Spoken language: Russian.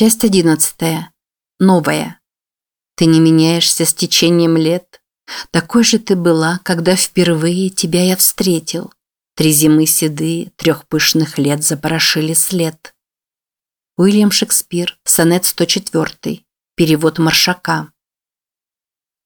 Часть одиннадцатая. Новая. Ты не меняешься с течением лет. Такой же ты была, когда впервые тебя я встретил. Три зимы седые, трех пышных лет запорошили след. Уильям Шекспир, сонет 104, перевод Маршака.